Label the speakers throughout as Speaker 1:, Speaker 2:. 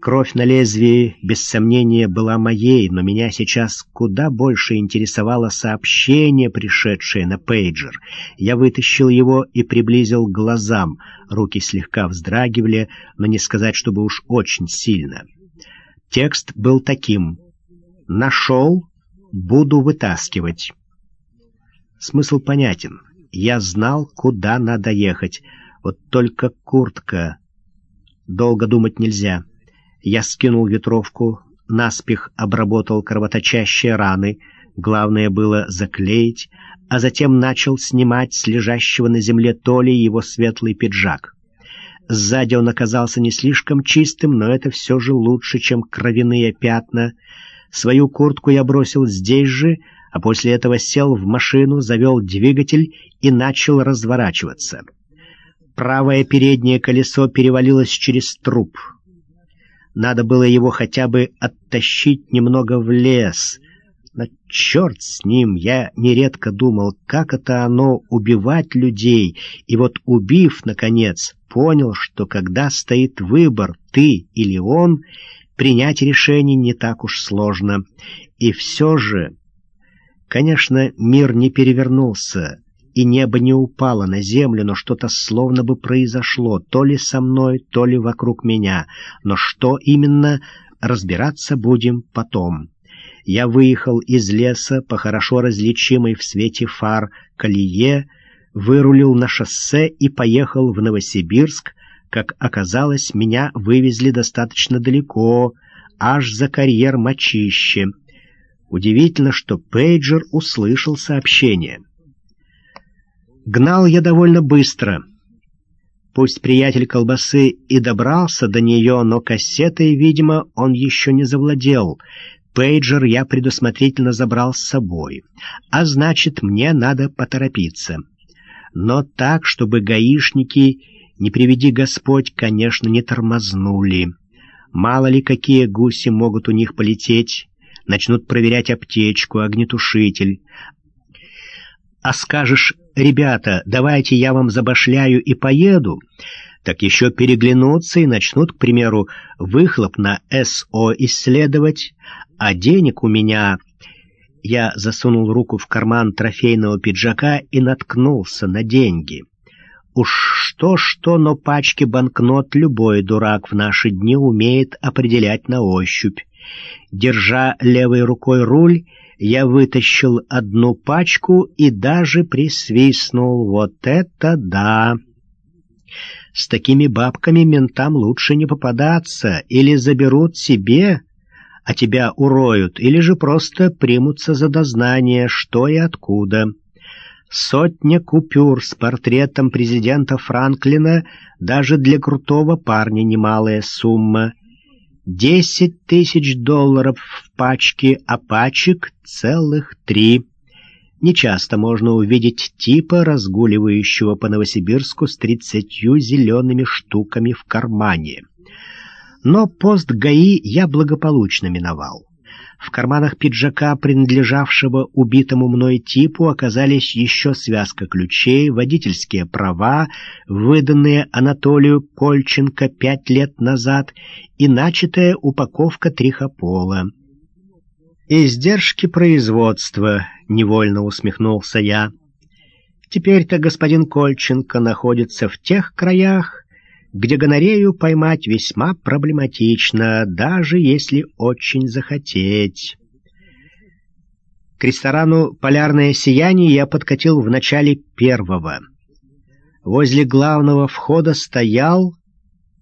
Speaker 1: Кровь на лезвии, без сомнения, была моей, но меня сейчас куда больше интересовало сообщение, пришедшее на пейджер. Я вытащил его и приблизил к глазам. Руки слегка вздрагивали, но не сказать, чтобы уж очень сильно. Текст был таким. «Нашел, буду вытаскивать». Смысл понятен. Я знал, куда надо ехать. Вот только куртка. Долго думать нельзя. Я скинул ветровку, наспех обработал кровоточащие раны, главное было заклеить, а затем начал снимать с лежащего на земле Толи его светлый пиджак. Сзади он оказался не слишком чистым, но это все же лучше, чем кровяные пятна. Свою куртку я бросил здесь же, а после этого сел в машину, завел двигатель и начал разворачиваться. Правое переднее колесо перевалилось через труп — надо было его хотя бы оттащить немного в лес. Но черт с ним, я нередко думал, как это оно убивать людей, и вот убив, наконец, понял, что когда стоит выбор, ты или он, принять решение не так уж сложно. И все же, конечно, мир не перевернулся, и небо не упало на землю, но что-то словно бы произошло, то ли со мной, то ли вокруг меня. Но что именно, разбираться будем потом. Я выехал из леса по хорошо различимой в свете фар колее, вырулил на шоссе и поехал в Новосибирск. Как оказалось, меня вывезли достаточно далеко, аж за карьер Мочище. Удивительно, что пейджер услышал сообщение — Гнал я довольно быстро. Пусть приятель колбасы и добрался до нее, но кассетой, видимо, он еще не завладел. Пейджер я предусмотрительно забрал с собой. А значит, мне надо поторопиться. Но так, чтобы гаишники, не приведи Господь, конечно, не тормознули. Мало ли какие гуси могут у них полететь. Начнут проверять аптечку, огнетушитель. А скажешь «Ребята, давайте я вам забашляю и поеду», так еще переглянутся и начнут, к примеру, выхлоп на СО исследовать, а денег у меня... Я засунул руку в карман трофейного пиджака и наткнулся на деньги. Уж что-что, но пачки банкнот любой дурак в наши дни умеет определять на ощупь. Держа левой рукой руль, я вытащил одну пачку и даже присвистнул. Вот это да! С такими бабками ментам лучше не попадаться, или заберут себе, а тебя уроют, или же просто примутся за дознание, что и откуда. Сотня купюр с портретом президента Франклина даже для крутого парня немалая сумма — Десять тысяч долларов в пачке, а пачек целых три. Нечасто можно увидеть типа, разгуливающего по Новосибирску с тридцатью зелеными штуками в кармане. Но пост ГАИ я благополучно миновал. В карманах пиджака, принадлежавшего убитому мной типу, оказались еще связка ключей, водительские права, выданные Анатолию Кольченко пять лет назад, и начатая упаковка трихопола. «Издержки производства», — невольно усмехнулся я. «Теперь-то господин Кольченко находится в тех краях, где гонорею поймать весьма проблематично, даже если очень захотеть. К ресторану «Полярное сияние» я подкатил в начале первого. Возле главного входа стоял,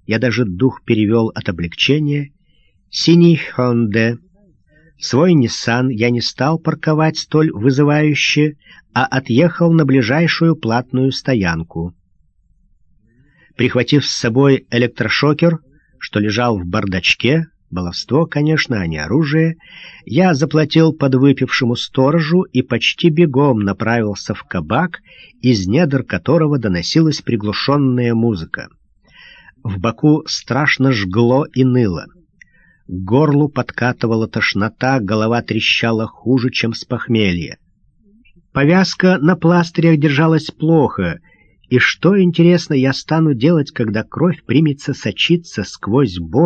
Speaker 1: я даже дух перевел от облегчения, синий «Хонде». Свой «Ниссан» я не стал парковать столь вызывающе, а отъехал на ближайшую платную стоянку. Прихватив с собой электрошокер, что лежал в бардачке, баловство, конечно, а не оружие, я заплатил подвыпившему сторожу и почти бегом направился в кабак, из недр которого доносилась приглушенная музыка. В боку страшно жгло и ныло. К горлу подкатывала тошнота, голова трещала хуже, чем с похмелья. Повязка на пластырях держалась плохо — и что, интересно, я стану делать, когда кровь примется сочиться сквозь бор,